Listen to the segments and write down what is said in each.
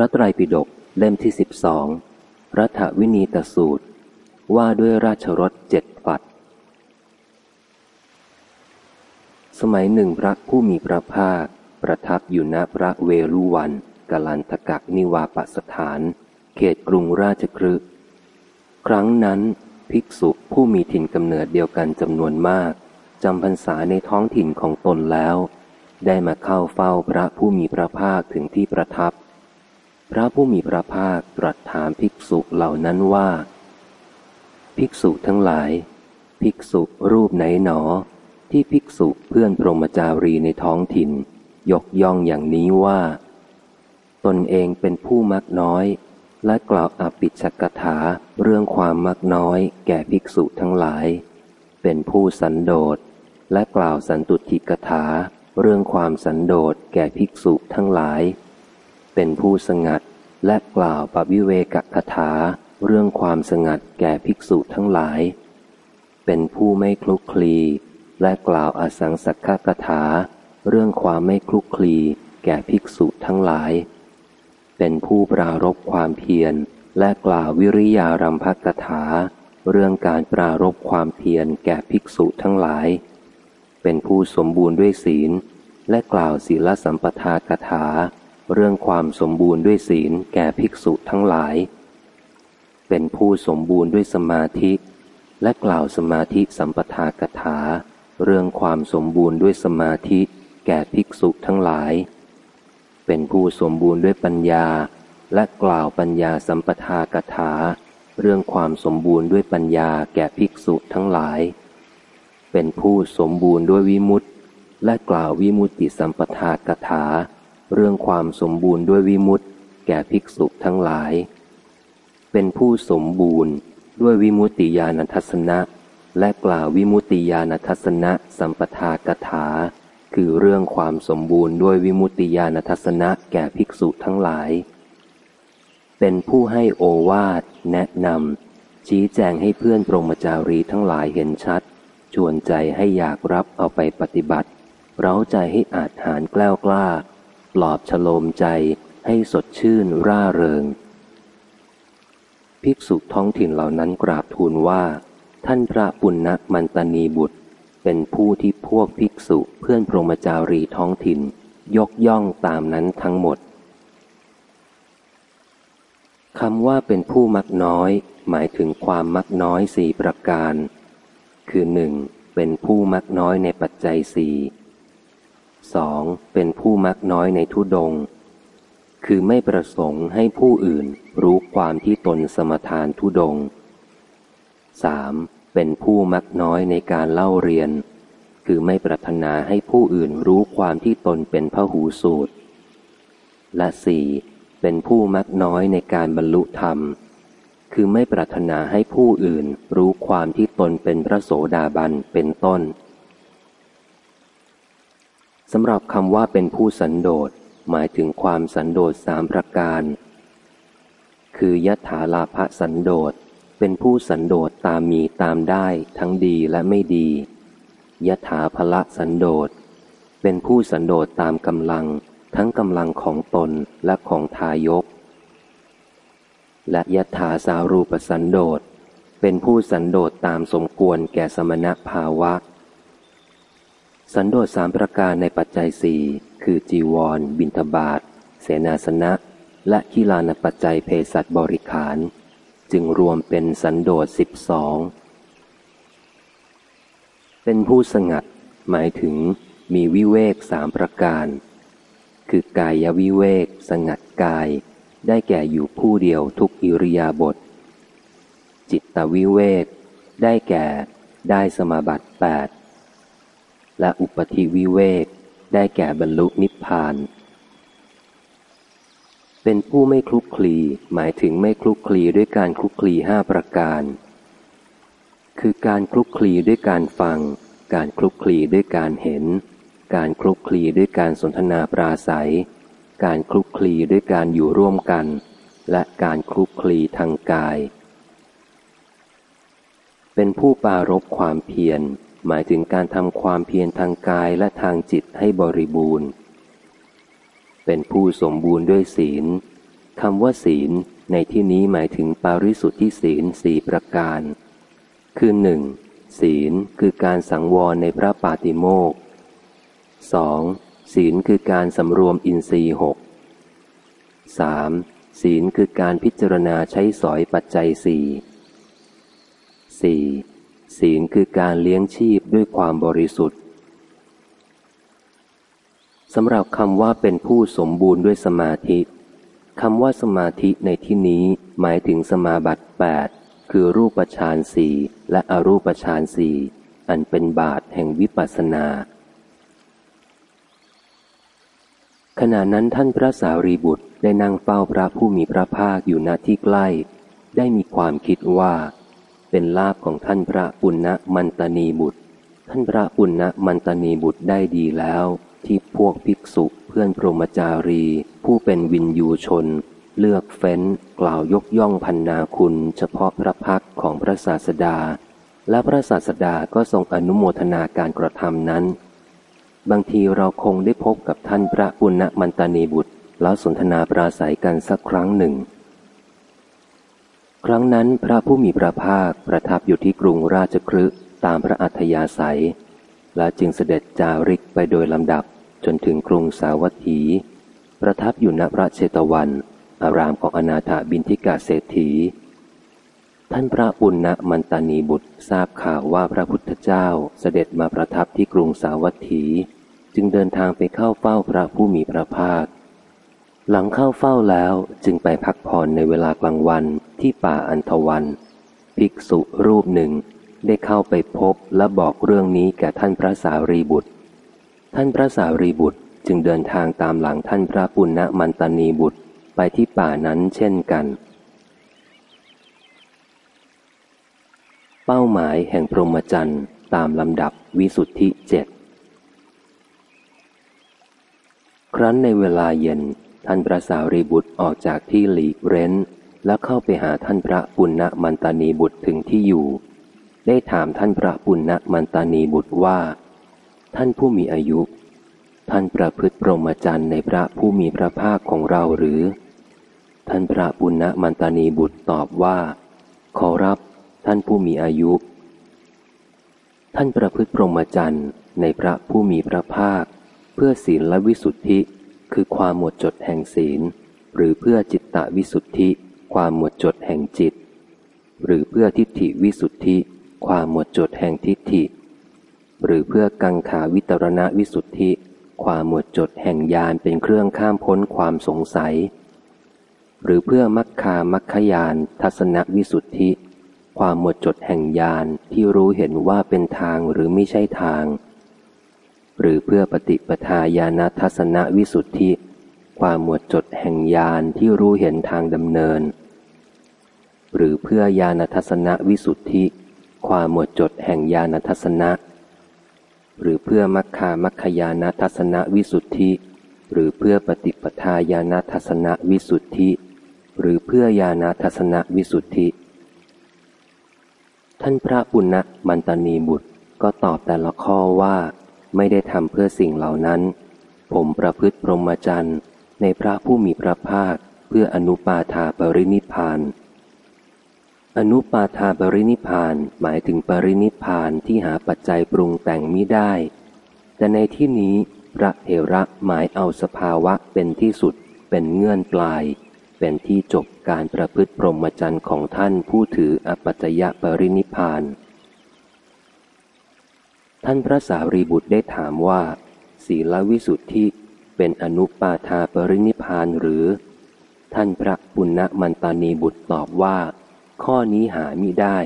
ระไตรปิฎกเล่มที่สิบสองรัฐวินีตสูตร ว่าด้วยราชรถเจ็ดฝัด สมัยหนึ่งพระผู้มีพระภาค ประทับอยู่ณพระเวลุวันกลันทกักนิวาปสถาน เขตกรุงราชครึครั้งนั้นภิกษุผู้มีถิ่นกำเนิดเดียวกันจำนวนมากจำพรรษาในท้องถิ่นของตนแล้ว ได้มาเข้าเฝ้าพระผู้มีพระภาคถึงที่ประทับ พระผู้มีพระภาคตรัสถามภิกษุเหล่านั้นว่า ภิกษุทั้งหลาย ภิกษุรูปไหนหนอ ที่ภิกษุเพื่อนพรหมจารีในท้องถิ่น ยกย่องอย่างนี้ว่า ตนเองเป็นผู้มักน้อย และกล่าวอภิชกถาเรื่องความมักน้อย แก่ภิกษุทั้งหลาย เป็นผู้สันโดษและกล่าวสันตุทิกถาเรื่องความสันโดษแก่ภิกษุทั้งหลาย เป็นผู้สงัด และกล่าวปวิเวกคถา เรื่องความสงัดแก่ภิกษุทั้งหลาย เป็นผู้ไม่คลุกคลี และกล่าวอสังสักขคถา เรื่องความไม่คลุกคลีแก่ภิกษุทั้งหลาย เป็นผู้ปรารบความเพียร และกล่าววิริยารัมภกถา เรื่องการปรารบความเพียรแก่ภิกษุทั้งหลาย เป็นผู้สมบูรณ์ด้วยศีล และกล่าวศีลสัมปทากถา เรื่องความสมบูรณ์ด้วยศีลแก่ภิกษุทั้งหลาย เป็นผู้สมบูรณ์ด้วยสมาธิ และกล่าวสมาธิสัมปทากถา เรื่องความสมบูรณ์ด้วยสมาธิแก่ภิกษุทั้งหลาย เป็นผู้สมบูรณ์ด้วยปัญญา และกล่าวปัญญาสัมปทากถา เรื่องความสมบูรณ์ด้วยปัญญาแก่ภิกษุทั้งหลาย เป็นผู้สมบูรณ์ด้วยวิมุตติ และกล่าววิมุตติสัมปทากถา เรื่องความสมบูรณ์ด้วยวิมุตติ แก่ภิกษุทั้งหลาย เป็นผู้สมบูรณ์ด้วยวิมุตติญาณทัศนะ และกล่าววิมุตติญาณทัศนะสัมปทากถา คือเรื่องความสมบูรณ์ด้วยวิมุตติญาณทัศนะแก่ภิกษุทั้งหลาย เป็นผู้ให้โอวาทแนะนำชี้แจงให้เพื่อนปรมจารีทั้งหลายเห็นชัด ชวนใจให้อยากรับเอาไปปฏิบัติ เร้าใจให้อาจหารกล้ากล้า ปลอบฉโลมใจให้สดชื่นร่าเริง ภิกษุท้องถิ่นเหล่านั้นกราบทูลว่า ท่านพระปุณณมันตนีบุตร เป็นผู้ที่พวกภิกษุเพื่อนพรหมจารีท้องถิ่น ยกย่องตามนั้นทั้งหมดคำว่าเป็นผู้มักน้อย หมายถึงความมักน้อยสี่ประการ คือหนึ่งเป็นผู้มักน้อยในปัจจัยสี่ สองเป็นผู้มักน้อยในทุดง คือไม่ประสงค์ให้ผู้อื่นรู้ความที่ตนสมทานทุดงสามเป็นผู้มักน้อยในการเล่าเรียน คือไม่ปรารถนาให้ผู้อื่นรู้ความที่ตนเป็นพระหูสูตร และสี่เป็นผู้มักน้อยในการบรรลุธรรม คือไม่ปรารถนาให้ผู้อื่นรู้ความที่ตนเป็นพระโสดาบันเป็นต้น สำหรับคำว่าเป็นผู้สันโดษหมายถึงความสันโดษสามประการ คือยถาลาภสันโดษเป็นผู้สันโดษตามมีตามได้ทั้งดีและไม่ดียถาภละสันโดษเป็นผู้สันโดษตามกำลัง ทั้งกำลังของตนและของทายก และยถาสารูปสันโดษเป็นผู้สันโดษตามสมควรแก่สมณภาวะ สันโดษสามประการในปัจจัยสี่คือจีวร บินทบาทเสนาสนะ และขีลานปัจจัยเพศัตบริขาร จึงรวมเป็นสันโดษสิบสองเป็นผู้สงัด หมายถึงมีวิเวกสามประการ คือกายวิเวกสงัดกาย ได้แก่อยู่ผู้เดียวทุกอิริยาบถจิตตวิเวก ได้แก่ได้สมาบัติแปด และอุปธิวิเวก ได้แก่บรรลุนิพพาน เป็นผู้ไม่คลุกคลี หมายถึงไม่คลุกคลีด้วยการคลุกคลีห้าประการ คือการคลุกคลีด้วยการฟัง การคลุกคลีด้วยการเห็น การคลุกคลีด้วยการสนทนาปราศัย การคลุกคลีด้วยการอยู่ร่วมกัน และการคลุกคลีทางกาย เป็นผู้ปารบความเพียร หมายถึงการทำความเพียรทางกายและทางจิตให้บริบูรณ์ เป็นผู้สมบูรณ์ด้วยศีลคำว่าศีลในที่นี้หมายถึงปาริสุทธิศีลสี่ประการ คือหนึ่งศีลคือการสังวรในพระปาติโมกสองศีลคือการสำรวมอินทรีย์หกสามศีลคือการพิจารณาใช้สอยปัจจัยสี่สี่ ศีลคือการเลี้ยงชีพด้วยความบริสุทธิ์สำหรับคำว่าเป็นผู้สมบูรณ์ด้วยสมาธิคำว่าสมาธิในที่นี้หมายถึงสมาบัติแปดคือรูปฌานสี่และอรูปฌานสี่อันเป็นบาทแห่งวิปัสสนา ขณะนั้นท่านพระสารีบุตรได้นั่งเฝ้าพระผู้มีพระภาคอยู่ณที่ใกล้ ได้มีความคิดว่า เป็นลาบของท่านพระปุณณมันตนีบุตร ท่านพระปุณณมันตนีบุตรได้ดีแล้ว ที่พวกภิกษุเพื่อนพรหมจารี ผู้เป็นวินยูชน เลือกเฟ้น กล่าวยกย่องพันนาคุณเฉพาะพระพักของพระศาสดา และพระศาสดาก็ทรงอนุโมทนาการกระทำนั้น บางทีเราคงได้พบกับท่านพระปุณณมันตนีบุตร แล้วสนทนาปราศัยกันสักครั้งหนึ่ง ครั้งนั้นพระผู้มีพระภาคประทับอยู่ที่กรุงราชครึตามพระอัธยาศัย และจึงเสด็จจาริกไปโดยลำดับจนถึงกรุงสาวัตถี ประทับอยู่ณพระเชตวัน อารามของอนาถาบินทิกาเศรษฐี ท่านพระปุณณมันตานีบุตรทราบข่าวว่าพระพุทธเจ้าเสด็จมาประทับที่กรุงสาวัตถี จึงเดินทางไปเข้าเฝ้าพระผู้มีพระภาค หลังเข้าเฝ้าแล้วจึงไปพักผ่อนในเวลากลางวันที่ป่าอันทวัน ภิกษุรูปหนึ่งได้เข้าไปพบและบอกเรื่องนี้แก่ท่านพระสารีบุตร ท่านพระสารีบุตรจึงเดินทางตามหลังท่านพระปุณณมันตานีบุตรไปที่ป่านั้นเช่นกัน เป้าหมายแห่งพรหมจรรย์ตามลำดับวิสุทธิเจ็ดครั้นในเวลาเย็น ท่านพระสารีบุตรออกจากที่หลีกเร้น และเข้าไปหาท่านพระปุณณมันตานีบุตรถึงที่อยู่ ได้ถามท่านพระปุณณมันตานีบุตรว่า ท่านผู้มีอายุ ท่านประพฤติปรมจรรย์ในพระผู้มีพระภาคของเราหรือ ท่านพระปุณณมันตานีบุตรตอบว่า ขอรับท่านผู้มีอายุ ท่านประพฤติปรมจรรย์ในพระผู้มีพระภาค เพื่อศีลและวิสุทธิ คือความหมดจดแห่งศีล หรือเพื่อจิตตวิสุทธิ ความหมดจดแห่งจิต หรือเพื่อทิฏฐิวิสุทธิ ความหมดจดแห่งทิฏฐิ หรือเพื่อกังขาวิตรณวิสุทธิ ความหมดจดแห่งญาณเป็นเครื่องข้ามพ้นความสงสัย หรือเพื่อมัคคามัคคยานทัศนวิสุทธิ ความหมดจดแห่งญาณที่รู้เห็นว่าเป็นทางหรือไม่ใช่ทาง หรือเพื่อปฏิปทาญาณทัศนวิสุทธิ ความหมวดจดแห่งญาณที่รู้เห็นทางดำเนิน หรือเพื่อญาณทัศนวิสุทธิ ความหมวดจดแห่งญาณทัศนะหรือเพื่อมัคคามัคคยานทัศนวิสุทธิ หรือเพื่อปฏิปทาญาณทัศนวิสุทธิ หรือเพื่อญาณทัศนวิสุทธิ ท่านพระปุณณมันตานีบุตรก็ตอบแต่ละข้อว่า ไม่ได้ทำเพื่อสิ่งเหล่านั้น ผมประพฤติพรหมจรรย์ในพระผู้มีพระภาคเพื่ออนุปาทาปรินิพานอนุปาทาปรินิพานหมายถึงปรินิพานที่หาปัจจัยปรุงแต่งมิได้ แต่ในที่นี้พระเถระหมายเอาสภาวะเป็นที่สุด เป็นเงื่อนปลาย เป็นที่จบการประพฤติพรหมจรรย์ของท่านผู้ถืออปัจจยปรินิพาน ท่านพระสารีบุตรได้ถามว่า ศีลวิสุทธิเป็นอนุปาทาปรินิพานหรือ ท่านพระปุณณมันตานีบุตรตอบว่า ข้อนี้หามิได้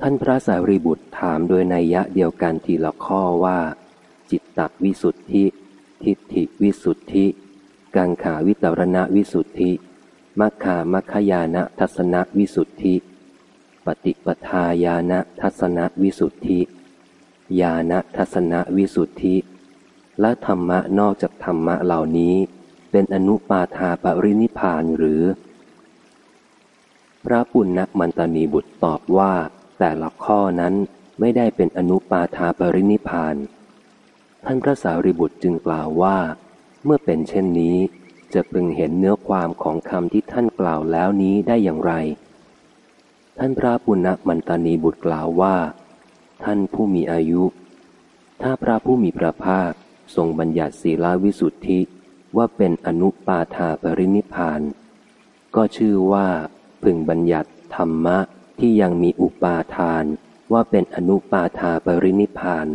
ท่านพระสารีบุตรถามโดยนัยยะเดียวกันทีละข้อว่า จิตตวิสุทธิ ทิฏฐิวิสุทธิ กังขาวิตรณวิสุทธิมัคคามัคคยานะทัศนวิสุทธิ ปฏิปทาญาณทัศนวิสุทธิ ญาณทัศนวิสุทธิ และธรรมะนอกจากธรรมะเหล่านี้ เป็นอนุปาทาปรินิพานหรือ พระปุณณมันตานีบุตรตอบว่า แต่ละข้อนั้นไม่ได้เป็นอนุปาทาปรินิพาน ท่านพระสารีบุตรจึงกล่าวว่า เมื่อเป็นเช่นนี้ จะพึงเห็นเนื้อความของคำที่ท่านกล่าวแล้วนี้ได้อย่างไร ท่านพระปุณณมันตานีบุตรกล่าวว่า ท่านผู้มีอายุ ถ้าพระผู้มีพระภาคทรงบัญญัติศีลวิสุทธิว่าเป็นอนุปาทาปรินิพาน ก็ชื่อว่าพึงบัญญัติธรรมะที่ยังมีอุปาทานว่าเป็นอนุปาทาปรินิพาน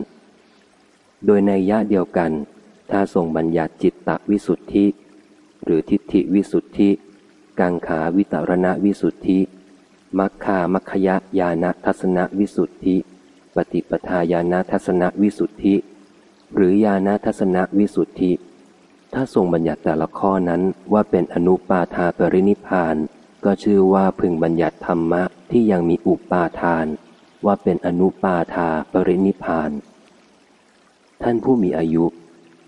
โดยในยะเดียวกัน ถ้าทรงบัญญัติจิตตวิสุทธิ หรือทิฏฐิวิสุทธิ กังขาวิตรณวิสุทธิ มัคคามัคคยญาณทัศนวิสุทธิ ปฏิปทาญาณทัศนวิสุทธิ หรือญาณทัศนวิสุทธิ ถ้าทรงบัญญัติแต่ละข้อนั้นว่าเป็นอนุปาทาปรินิพานก็ชื่อว่าพึงบัญญัติธรรมะที่ยังมีอุปาทาน ว่าเป็นอนุปาทาปรินิพาน ท่านผู้มีอายุ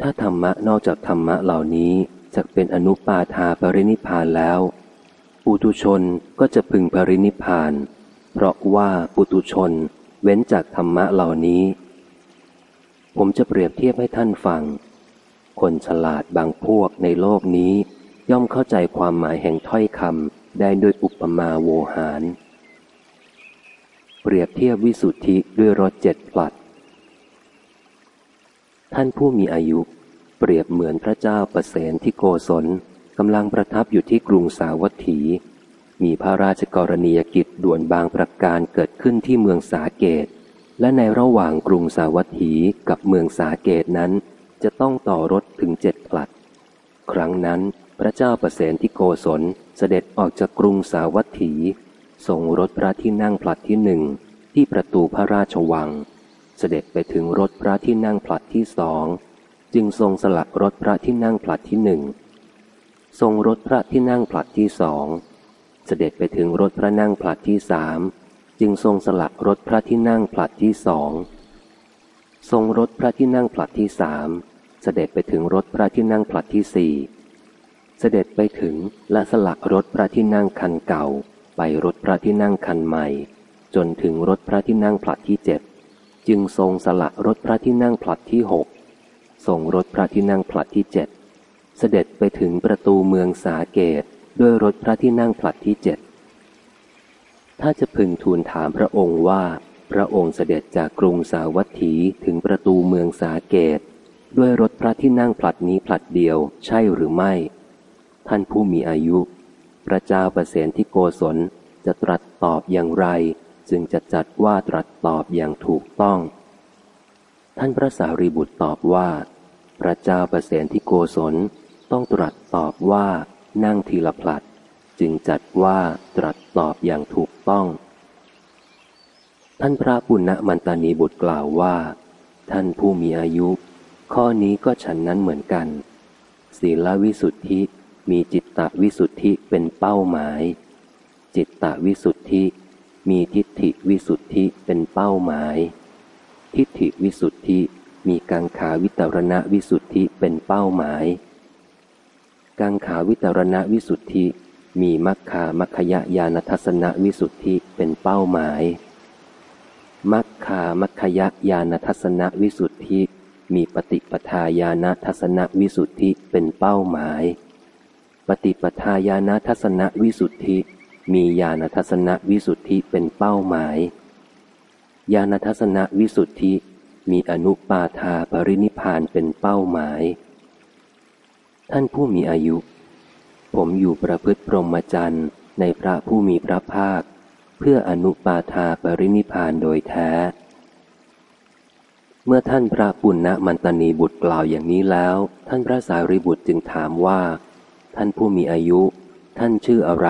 ถ้าธรรมะนอกจากธรรมะเหล่านี้จะเป็นอนุปาทาปรินิพานแล้วปุตุชนก็จะพึงปรินิพาน เพราะว่าปุตุชน เว้นจากธรรมะเหล่านี้ ผมจะเปรียบเทียบให้ท่านฟัง คนฉลาดบางพวกในโลกนี้ ย่อมเข้าใจความหมายแห่งถ้อยคำได้ด้วยอุปมาโวหาร เปรียบเทียบวิสุทธิด้วยรถเจ็ดพลัด ท่านผู้มีอายุ เปรียบเหมือนพระเจ้าประเสนที่โกศลกำลังประทับอยู่ที่กรุงสาวัตถี มีพระราชกรณียกิจด่วนบางประการเกิดขึ้นที่เมืองสาเกต และในระหว่างกรุงสาวัตถีกับเมืองสาเกตนั้น จะต้องต่อรถถึงเจ็ดพลัด ครั้งนั้นพระเจ้าประเสนที่โกศลเสด็จออกจากกรุงสาวัตถีส่งรถพระที่นั่งผลัดที่หนึ่งที่ประตูพระราชวัง เสด็จไปถึงรถพระที่นั่งผลัดที่สองจึงทรงสละรถพระที่นั่งผลัดที่หนึ่งทรงรถพระที่นั่งผลัดที่สอง เสด็จไปถึงรถพระนั่งผลัดที่สามจึงทรงสละรถพระที่นั่งผลัดที่สองทรงรถพระที่นั่งผลัดที่สามเสด็จไปถึงรถพระที่นั่งผลัดที่สี่เสด็จไปถึงและสละรถพระที่นั่งคันเก่า ไปรถพระที่นั่งคันใหม่ จนถึงรถพระที่นั่งผลัดที่เจ็ดจึงทรงสละรถพระที่นั่งผลัดที่หกส่งรถพระที่นั่งผลัดที่เจ็ดเสด็จไปถึงประตูเมืองสาเกต ด้วยรถพระที่นั่งผลัดที่เจ็ดถ้าจะพึงทูลถามพระองค์ว่า พระองค์เสด็จจากกรุงสาวัตถีถึงประตูเมืองสาเกต ด้วยรถพระที่นั่งผลัดนี้ผลัดเดียวใช่หรือไม่ ท่านผู้มีอายุ พระเจ้าประเสนที่โกศลจะตรัสตอบอย่างไร จึงจะจัดว่าตรัสตอบอย่างถูกต้อง ท่านพระสารีบุตรตอบว่า พระเจ้าประเสนที่โกศลต้องตรัสตอบว่า นั่งทีละพลัด จึงจัดว่าตรัสตอบอย่างถูกต้อง ท่านพระปุณณมันตานีบุตรกล่าวว่า ท่านผู้มีอายุ ข้อนี้ก็ฉันนั้นเหมือนกัน ศีลวิสุทธิมีจิตตวิสุทธิเป็นเป้าหมาย จิตตวิสุทธิ มีทิฏฐิวิสุทธิเป็นเป้าหมาย ทิฏฐิวิสุทธิมีกังขาวิตรณะวิสุทธิเป็นเป้าหมาย กังขาวิตรณะวิสุทธิ มีมัคคามัคคยญาณทัศนวิสุทธิเป็นเป้าหมาย มัคคามัคคยญาณทัศนวิสุทธิ มีปฏิปทาญาณทัศนวิสุทธิเป็นเป้าหมาย ปฏิปทาญาณทัศนวิสุทธิ มีญาณทัศนวิสุทธิเป็นเป้าหมายญาณทัศนวิสุทธิ มีอนุปาทาปรินิพานเป็นเป้าหมาย ท่านผู้มีอายุ ผมอยู่ประพฤติพรหมจรรย์ในพระผู้มีพระภาค เพื่ออนุปาทาปรินิพานโดยแท้ เมื่อท่านพระปุณณมันตนีบุตรกล่าวอย่างนี้แล้ว ท่านพระสารีบุตรจึงถามว่า ท่านผู้มีอายุ ท่านชื่ออะไร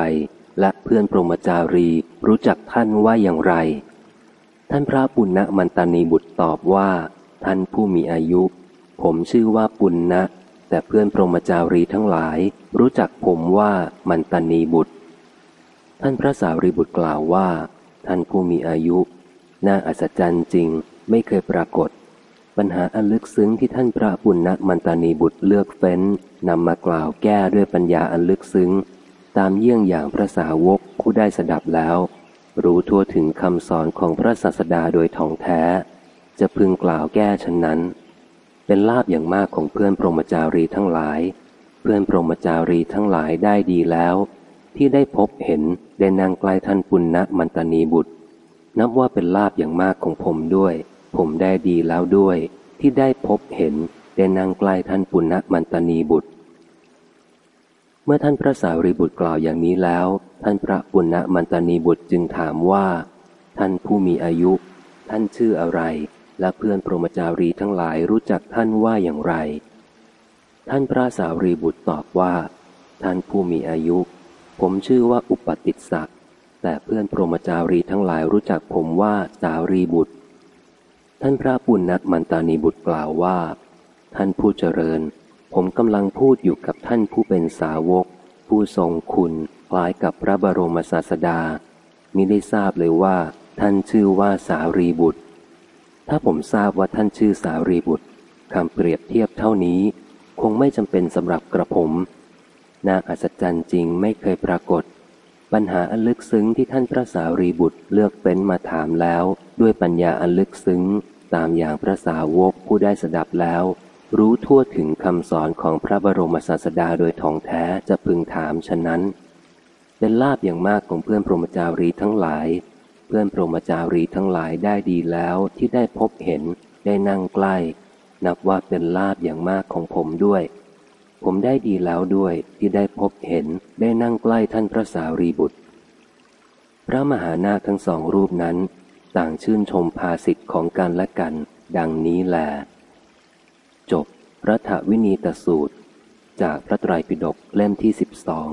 และเพื่อนพรหมจารีรู้จักท่านว่าอย่างไร ท่านพระปุณณมันตนีบุตรตอบว่า ท่านผู้มีอายุ ผมชื่อว่าปุณณะ แต่เพื่อนพรหมจารีทั้งหลายรู้จักผมว่ามันตานีบุตร ท่านพระสารีบุตรกล่าวว่า ท่านผู้มีอายุ น่าอัศจรรย์จริงไม่เคยปรากฏ ปัญหาอันลึกซึ้งที่ท่านพระบุญณมันตานีบุตรเลือกเฟ้นนำมากล่าวแก้ด้วยปัญญาอันลึกซึ้ง ตามเยี่ยงอย่างพระสาวกผู้ได้สดับแล้ว รู้ทั่วถึงคำสอนของพระศาสดาโดยท่องแท้ จะพึงกล่าวแก้ฉะนั้น เป็นลาบอย่างมากของเพื่อนพรหมจารีทั้งหลาย เพื่อนพรหมจารีทั้งหลายได้ดีแล้ว ที่ได้พบเห็นได้นางใกลท่านปุณณมันตนีบุตร นับว่าเป็นลาบอย่างมากของผมด้วย ผมได้ดีแล้วด้วย ที่ได้พบเห็นได้นางใกลท่านปุณณมันตนีบุตร เมื่อท่านพระสารีบุตรกล่าวอย่างนี้แล้ว ท่านพระปุณณมันตนีบุตรจึงถามว่า ท่านผู้มีอายุ ท่านชื่ออะไร และเพื่อนพรมจารีทั้งหลายรู้จักท่านว่าอย่างไร ท่านพระสาวรีบุตรตอบว่า ท่านผู้มีอายุ ผมชื่อว่าอุปติสสะแต่เพื่อนพรมจารีทั้งหลายรู้จักผมว่าสาวรีบุตร ท่านพระปุณณมันตานีบุตรกล่าวว่า ท่านผู้เจริญ ผมกำลังพูดอยู่กับท่านผู้เป็นสาวก ผู้ทรงคุณคล้ายกับพระบรมศาสดามิได้ทราบเลยว่า ท่านชื่อว่าสารีบุตร ถ้าผมทราบว่าท่านชื่อสารีบุตรคำเปรียบเทียบเท่านี้ คงไม่จำเป็นสำหรับกระผม น่าอัศจรรย์จริงไม่เคยปรากฏ ปัญหาอันลึกซึ้งที่ท่านพระสารีบุตรเลือกเป็นมาถามแล้ว ด้วยปัญญาอันลึกซึ้ง ตามอย่างพระสาวกผู้ได้สดับแล้ว รู้ทั่วถึงคำสอนของพระบรมศาสดาโดยท่องแท้จะพึงถามฉะนั้น เป็นลาบอย่างมากของเพื่อนพรหมจารีทั้งหลาย พื่อนพรหมจารีทั้งหลายได้ดีแล้วที่ได้พบเห็นได้นั่งใกล้ นับว่าเป็นลาบอย่างมากของผมด้วย ผมได้ดีแล้วด้วยที่ได้พบเห็นได้นั่งใกล้ท่านพระสารีบุตร พระมหานาคทั้งสองรูปนั้น ต่างชื่นชมภาสิทธิ์ของกันและกัน ดังนี้แล จบพรัฐวินีตสูตร จากพระไตรปิฎกเล่มที่สิบสอง